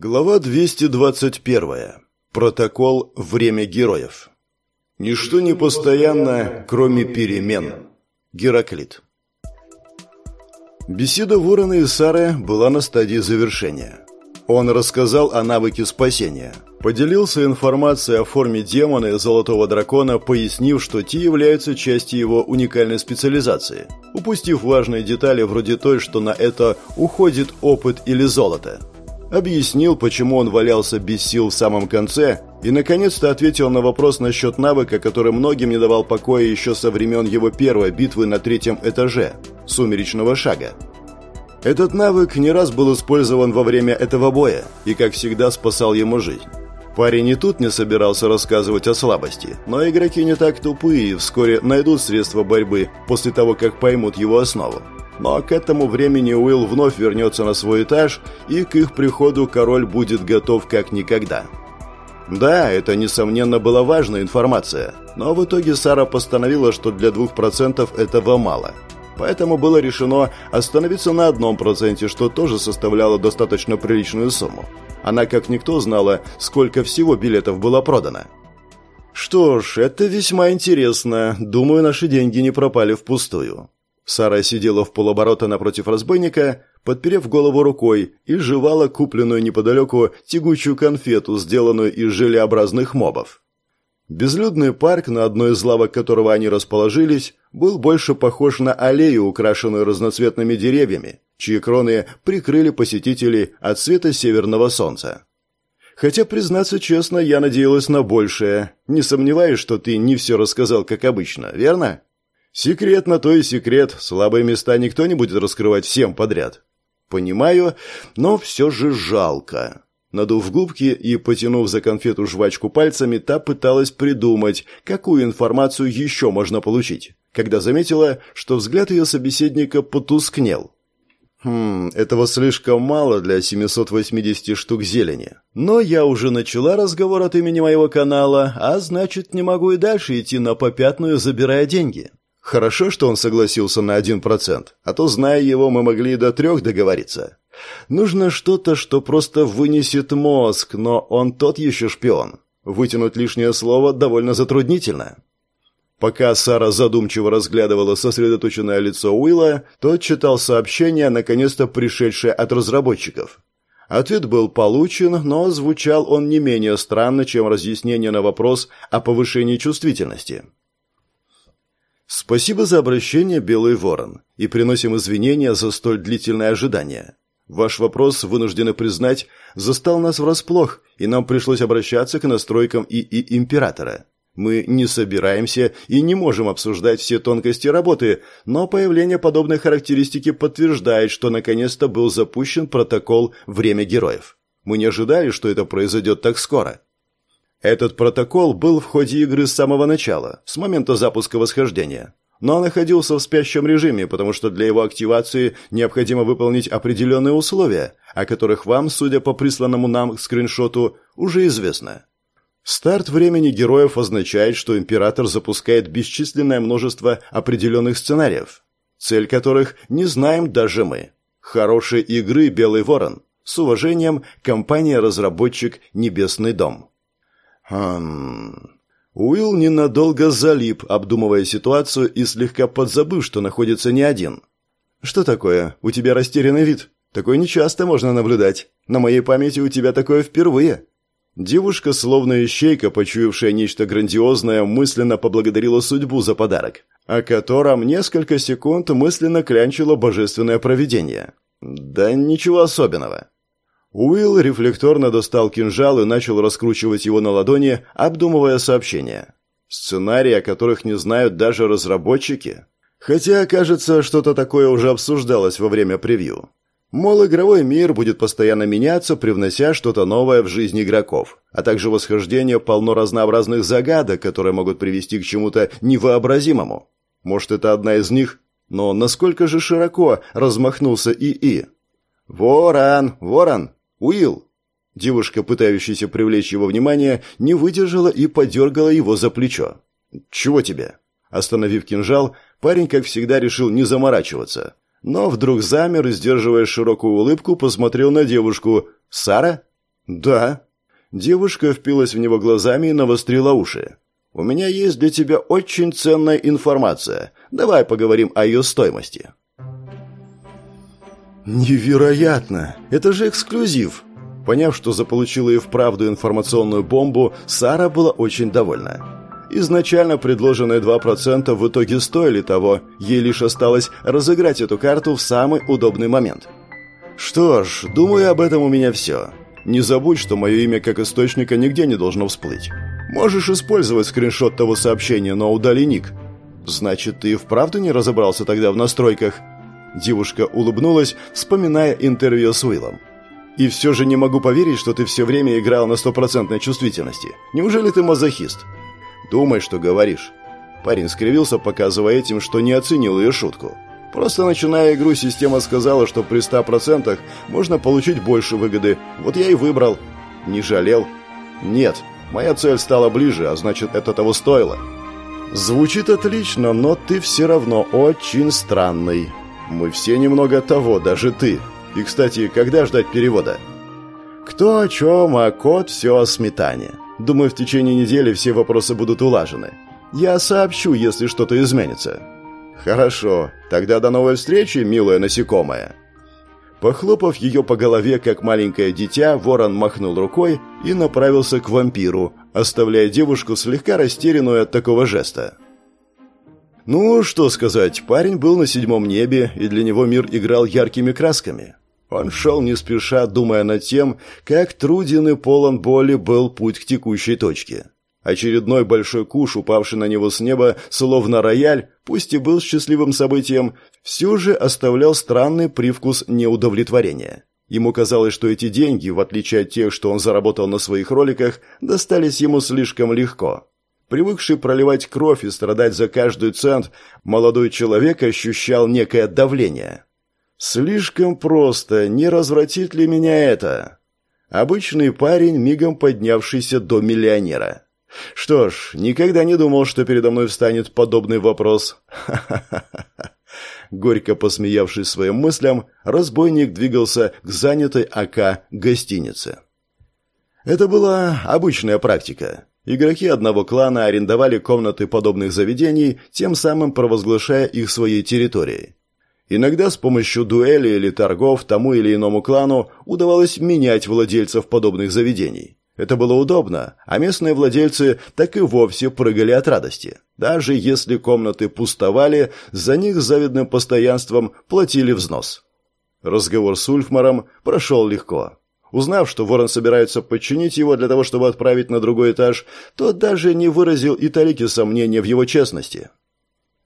Глава 221. Протокол «Время героев». Ничто не постоянно, кроме перемен. Гераклит. Беседа Ворона и Сары была на стадии завершения. Он рассказал о навыке спасения, поделился информацией о форме демона и золотого дракона, пояснив, что те являются частью его уникальной специализации, упустив важные детали вроде той, что на это уходит опыт или золото – объяснил, почему он валялся без сил в самом конце, и, наконец-то, ответил на вопрос насчет навыка, который многим не давал покоя еще со времен его первой битвы на третьем этаже – сумеречного шага. Этот навык не раз был использован во время этого боя и, как всегда, спасал ему жизнь. Парень и тут не собирался рассказывать о слабости, но игроки не так тупые и вскоре найдут средства борьбы после того, как поймут его основу. Но к этому времени Уилл вновь вернется на свой этаж, и к их приходу король будет готов как никогда. Да, это, несомненно, была важная информация, но в итоге Сара постановила, что для 2% этого мало. Поэтому было решено остановиться на одном проценте, что тоже составляло достаточно приличную сумму. Она как никто знала, сколько всего билетов было продано. Что ж, это весьма интересно. Думаю, наши деньги не пропали впустую. Сара сидела в полоборота напротив разбойника, подперев голову рукой, и жевала купленную неподалеку тягучую конфету, сделанную из желеобразных мобов. Безлюдный парк, на одной из лавок которого они расположились, был больше похож на аллею, украшенную разноцветными деревьями, чьи кроны прикрыли посетителей от света северного солнца. Хотя, признаться честно, я надеялась на большее. Не сомневаюсь, что ты не все рассказал, как обычно, верно? Секрет на то и секрет. Слабые места никто не будет раскрывать всем подряд. Понимаю, но все же жалко. Надув губки и потянув за конфету жвачку пальцами, та пыталась придумать, какую информацию еще можно получить, когда заметила, что взгляд ее собеседника потускнел. Хм, этого слишком мало для 780 штук зелени. Но я уже начала разговор от имени моего канала, а значит, не могу и дальше идти на попятную, забирая деньги. Хорошо, что он согласился на один процент, а то, зная его, мы могли и до трех договориться. Нужно что-то, что просто вынесет мозг, но он тот еще шпион. Вытянуть лишнее слово довольно затруднительно. Пока Сара задумчиво разглядывала сосредоточенное лицо Уилла, тот читал сообщение, наконец-то пришедшее от разработчиков. Ответ был получен, но звучал он не менее странно, чем разъяснение на вопрос о повышении чувствительности. Спасибо за обращение, Белый Ворон, и приносим извинения за столь длительное ожидание. Ваш вопрос, вынуждены признать, застал нас врасплох, и нам пришлось обращаться к настройкам ИИ Императора. Мы не собираемся и не можем обсуждать все тонкости работы, но появление подобной характеристики подтверждает, что наконец-то был запущен протокол «Время героев». Мы не ожидали, что это произойдет так скоро. Этот протокол был в ходе игры с самого начала, с момента запуска восхождения. Но находился в спящем режиме, потому что для его активации необходимо выполнить определенные условия, о которых вам, судя по присланному нам скриншоту, уже известно. Старт времени героев означает, что император запускает бесчисленное множество определенных сценариев, цель которых не знаем даже мы. Хорошей игры «Белый ворон». С уважением, компания-разработчик «Небесный дом». Хм... Уилл ненадолго залип, обдумывая ситуацию и слегка подзабыв, что находится не один. «Что такое? У тебя растерянный вид. Такое нечасто можно наблюдать. На моей памяти у тебя такое впервые». Девушка, словно ищейка, почуявшая нечто грандиозное, мысленно поблагодарила судьбу за подарок, о котором несколько секунд мысленно клянчило божественное провидение. Да ничего особенного. Уилл рефлекторно достал кинжал и начал раскручивать его на ладони, обдумывая сообщения. Сценарии, о которых не знают даже разработчики. Хотя, кажется, что-то такое уже обсуждалось во время превью. Мол, игровой мир будет постоянно меняться, привнося что-то новое в жизнь игроков, а также восхождение полно разнообразных загадок, которые могут привести к чему-то невообразимому. Может, это одна из них? Но насколько же широко размахнулся ИИ? «Ворон! Ворон! «Уилл!» Девушка, пытающаяся привлечь его внимание, не выдержала и подергала его за плечо. «Чего тебе?» Остановив кинжал, парень, как всегда, решил не заморачиваться. Но вдруг замер и, сдерживая широкую улыбку, посмотрел на девушку. «Сара?» «Да». Девушка впилась в него глазами и навострила уши. «У меня есть для тебя очень ценная информация. Давай поговорим о ее стоимости». «Невероятно! Это же эксклюзив!» Поняв, что заполучила и вправду информационную бомбу, Сара была очень довольна. Изначально предложенные 2% в итоге стоили того, ей лишь осталось разыграть эту карту в самый удобный момент. «Что ж, думаю, об этом у меня все. Не забудь, что мое имя как источника нигде не должно всплыть. Можешь использовать скриншот того сообщения, но удали ник». «Значит, ты вправду не разобрался тогда в настройках?» Девушка улыбнулась, вспоминая интервью с Уиллом. И все же не могу поверить, что ты все время играл на стопроцентной чувствительности. Неужели ты мазохист? Думай, что говоришь. Парень скривился, показывая этим, что не оценил ее шутку. Просто начиная игру, система сказала, что при 100% можно получить больше выгоды. Вот я и выбрал. Не жалел? Нет. Моя цель стала ближе, а значит, это того стоило. Звучит отлично, но ты все равно очень странный. Мы все немного того, даже ты. И, кстати, когда ждать перевода? Кто о чем, а кот все о сметане. Думаю, в течение недели все вопросы будут улажены. Я сообщу, если что-то изменится. Хорошо. Тогда до новой встречи, милая насекомая. Похлопав ее по голове, как маленькое дитя, ворон махнул рукой и направился к вампиру, оставляя девушку слегка растерянную от такого жеста. Ну, что сказать, парень был на седьмом небе, и для него мир играл яркими красками. Он шел не спеша, думая над тем, как труден и полон боли был путь к текущей точке. Очередной большой куш, упавший на него с неба, словно рояль, пусть и был счастливым событием, все же оставлял странный привкус неудовлетворения. Ему казалось, что эти деньги, в отличие от тех, что он заработал на своих роликах, достались ему слишком легко. Привыкший проливать кровь и страдать за каждый цент, молодой человек ощущал некое давление – Слишком просто, не развратит ли меня это? Обычный парень, мигом поднявшийся до миллионера. Что ж, никогда не думал, что передо мной встанет подобный вопрос. Горько посмеявшись своим мыслям, разбойник двигался к занятой АК гостинице. Это была обычная практика. Игроки одного клана арендовали комнаты подобных заведений, тем самым провозглашая их своей территорией. Иногда с помощью дуэли или торгов тому или иному клану удавалось менять владельцев подобных заведений. Это было удобно, а местные владельцы так и вовсе прыгали от радости. Даже если комнаты пустовали, за них с завидным постоянством платили взнос. Разговор с Ульфмаром прошел легко. Узнав, что Ворон собирается подчинить его для того, чтобы отправить на другой этаж, тот даже не выразил и талики сомнения в его честности.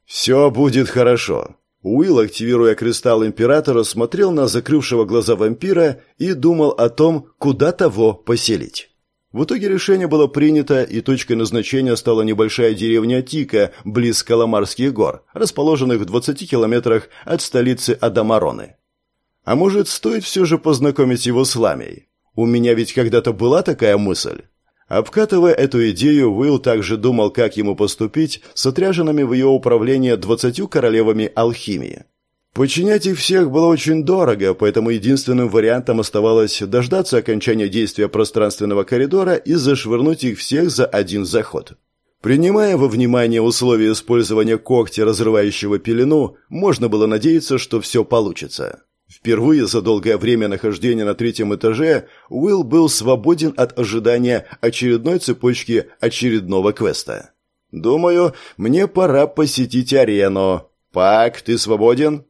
«Все будет хорошо», Уилл, активируя кристалл Императора, смотрел на закрывшего глаза вампира и думал о том, куда того поселить. В итоге решение было принято, и точкой назначения стала небольшая деревня Тика, близ Каламарских гор, расположенных в 20 километрах от столицы Адамароны. А может, стоит все же познакомить его с Ламией? У меня ведь когда-то была такая мысль. Обкатывая эту идею, Уилл также думал, как ему поступить с отряженными в ее управление двадцатью королевами алхимии. Подчинять их всех было очень дорого, поэтому единственным вариантом оставалось дождаться окончания действия пространственного коридора и зашвырнуть их всех за один заход. Принимая во внимание условия использования когтя, разрывающего пелену, можно было надеяться, что все получится. Впервые за долгое время нахождения на третьем этаже Уилл был свободен от ожидания очередной цепочки очередного квеста. «Думаю, мне пора посетить арену. Пак, ты свободен?»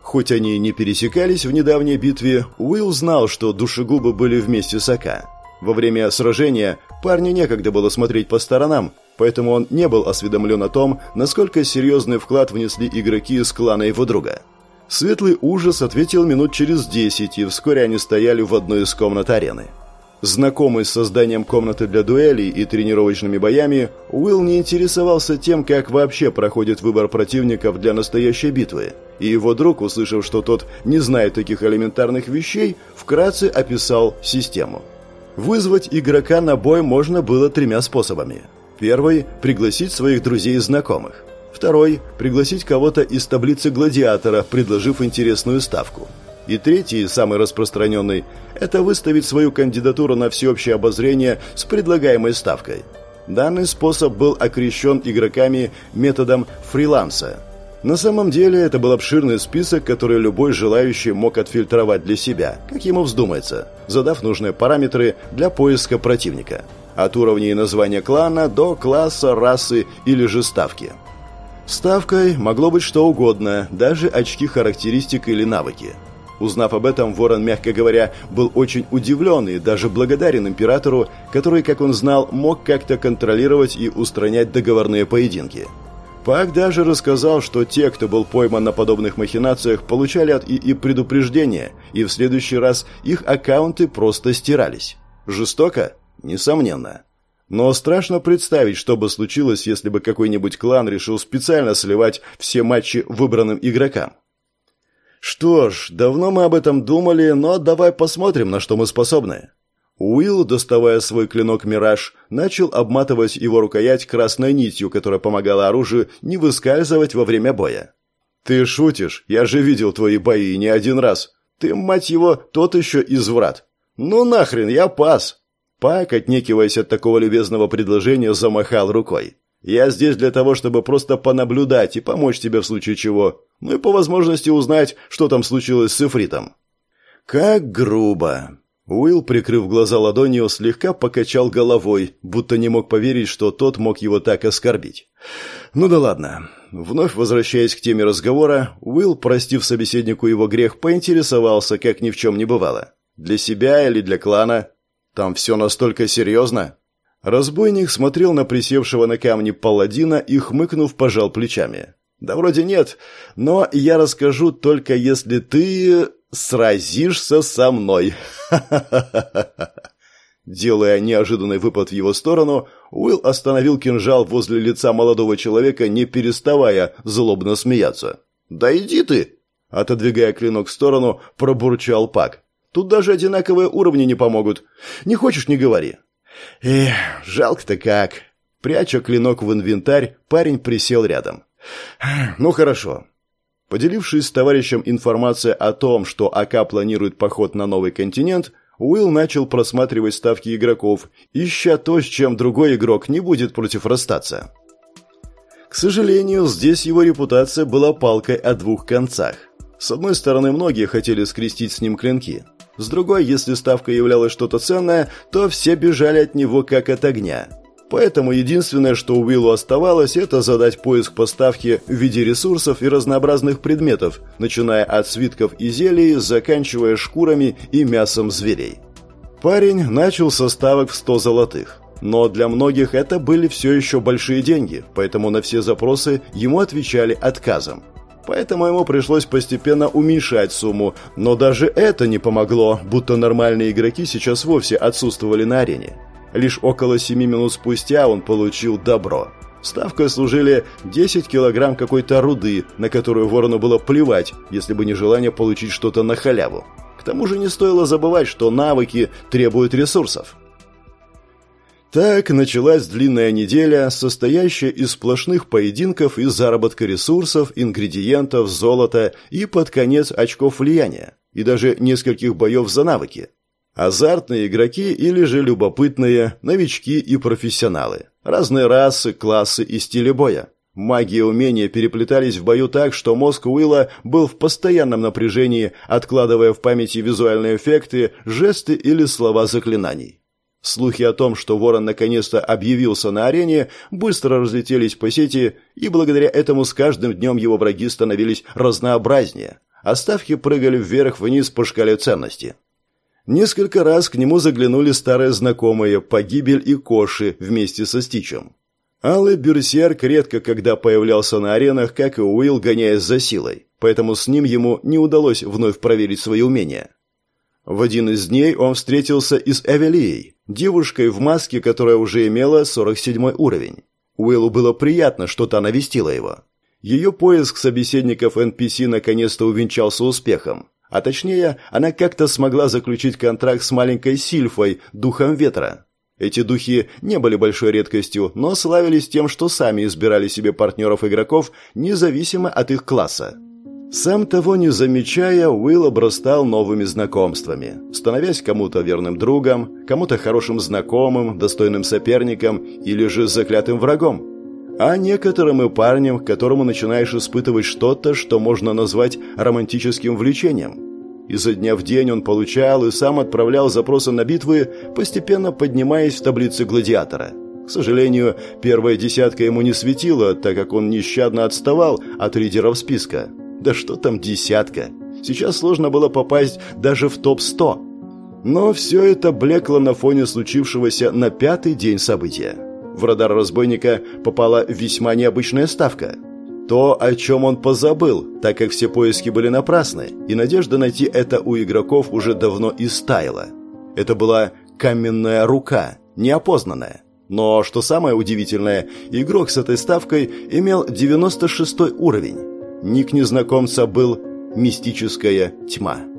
Хоть они и не пересекались в недавней битве, Уилл знал, что душегубы были вместе с Ака. Во время сражения парню некогда было смотреть по сторонам, поэтому он не был осведомлен о том, насколько серьезный вклад внесли игроки из клана его друга. Светлый ужас ответил минут через десять, и вскоре они стояли в одной из комнат арены. Знакомый с созданием комнаты для дуэлей и тренировочными боями, Уилл не интересовался тем, как вообще проходит выбор противников для настоящей битвы, и его друг, услышав, что тот не знает таких элементарных вещей, вкратце описал систему. Вызвать игрока на бой можно было тремя способами. Первый – пригласить своих друзей и знакомых. Второй – пригласить кого-то из таблицы гладиатора, предложив интересную ставку. И третий, самый распространенный, это выставить свою кандидатуру на всеобщее обозрение с предлагаемой ставкой. Данный способ был окрещен игроками методом фриланса. На самом деле это был обширный список, который любой желающий мог отфильтровать для себя, как ему вздумается, задав нужные параметры для поиска противника. От уровня и названия клана до класса, расы или же ставки. Ставкой могло быть что угодно, даже очки характеристик или навыки. Узнав об этом, Ворон, мягко говоря, был очень удивлен и даже благодарен императору, который, как он знал, мог как-то контролировать и устранять договорные поединки. Пак даже рассказал, что те, кто был пойман на подобных махинациях, получали от ИИ предупреждения, и в следующий раз их аккаунты просто стирались. Жестоко? Несомненно. Но страшно представить, что бы случилось, если бы какой-нибудь клан решил специально сливать все матчи выбранным игрокам. Что ж, давно мы об этом думали, но давай посмотрим, на что мы способны. Уилл, доставая свой клинок «Мираж», начал обматывать его рукоять красной нитью, которая помогала оружию не выскальзывать во время боя. «Ты шутишь? Я же видел твои бои не один раз. Ты, мать его, тот еще изврат. Ну нахрен, я пас!» Пак, отнекиваясь от такого любезного предложения, замахал рукой. «Я здесь для того, чтобы просто понаблюдать и помочь тебе в случае чего. Ну и по возможности узнать, что там случилось с Эфритом». «Как грубо!» Уилл, прикрыв глаза ладонью, слегка покачал головой, будто не мог поверить, что тот мог его так оскорбить. «Ну да ладно». Вновь возвращаясь к теме разговора, Уилл, простив собеседнику его грех, поинтересовался, как ни в чем не бывало. «Для себя или для клана?» Там все настолько серьезно?» Разбойник смотрел на присевшего на камне паладина и, хмыкнув, пожал плечами. «Да вроде нет, но я расскажу только если ты сразишься со мной». Делая неожиданный выпад в его сторону, Уилл остановил кинжал возле лица молодого человека, не переставая злобно смеяться. «Да иди ты!» Отодвигая клинок в сторону, пробурчал Пак. Тут даже одинаковые уровни не помогут. Не хочешь – не говори». «Эх, жалко-то как». Пряча клинок в инвентарь, парень присел рядом. «Ну хорошо». Поделившись с товарищем информацией о том, что АК планирует поход на новый континент, Уилл начал просматривать ставки игроков, ища то, с чем другой игрок не будет против расстаться. К сожалению, здесь его репутация была палкой о двух концах. С одной стороны, многие хотели скрестить с ним клинки – с другой, если ставка являлась что-то ценное, то все бежали от него как от огня. Поэтому единственное, что у Уиллу оставалось, это задать поиск поставки в виде ресурсов и разнообразных предметов, начиная от свитков и зелий, заканчивая шкурами и мясом зверей. Парень начал со ставок в 100 золотых. Но для многих это были все еще большие деньги, поэтому на все запросы ему отвечали отказом. Поэтому ему пришлось постепенно уменьшать сумму, но даже это не помогло, будто нормальные игроки сейчас вовсе отсутствовали на арене. Лишь около 7 минут спустя он получил добро. Ставкой служили 10 килограмм какой-то руды, на которую ворону было плевать, если бы не желание получить что-то на халяву. К тому же не стоило забывать, что навыки требуют ресурсов. Так началась длинная неделя, состоящая из сплошных поединков и заработка ресурсов, ингредиентов, золота и, под конец, очков влияния, и даже нескольких боев за навыки. Азартные игроки или же любопытные, новички и профессионалы. Разные расы, классы и стили боя. Магия и умения переплетались в бою так, что мозг Уилла был в постоянном напряжении, откладывая в памяти визуальные эффекты, жесты или слова заклинаний. Слухи о том, что Ворон наконец-то объявился на арене, быстро разлетелись по сети, и благодаря этому с каждым днем его враги становились разнообразнее, а ставки прыгали вверх-вниз по шкале ценности. Несколько раз к нему заглянули старые знакомые Погибель и Коши вместе со Стичем. Алый Берсерк редко когда появлялся на аренах, как и Уилл, гоняясь за силой, поэтому с ним ему не удалось вновь проверить свои умения. В один из дней он встретился и с Эвелией, девушкой в маске, которая уже имела 47 уровень. Уиллу было приятно, что та навестила его. Ее поиск собеседников NPC наконец-то увенчался успехом. А точнее, она как-то смогла заключить контракт с маленькой Сильфой, духом ветра. Эти духи не были большой редкостью, но славились тем, что сами избирали себе партнеров игроков, независимо от их класса. Сам того не замечая, Уилл обрастал новыми знакомствами, становясь кому-то верным другом, кому-то хорошим знакомым, достойным соперником или же заклятым врагом. А некоторым и парнем, к которому начинаешь испытывать что-то, что можно назвать романтическим влечением. Изо дня в день он получал и сам отправлял запросы на битвы, постепенно поднимаясь в таблице гладиатора. К сожалению, первая десятка ему не светила, так как он нещадно отставал от лидеров списка. Да что там десятка? Сейчас сложно было попасть даже в топ-100. Но все это блекло на фоне случившегося на пятый день события. В радар разбойника попала весьма необычная ставка. То, о чем он позабыл, так как все поиски были напрасны, и надежда найти это у игроков уже давно истаяла. Это была каменная рука, неопознанная. Но, что самое удивительное, игрок с этой ставкой имел 96 уровень. Ник незнакомца был «Мистическая тьма».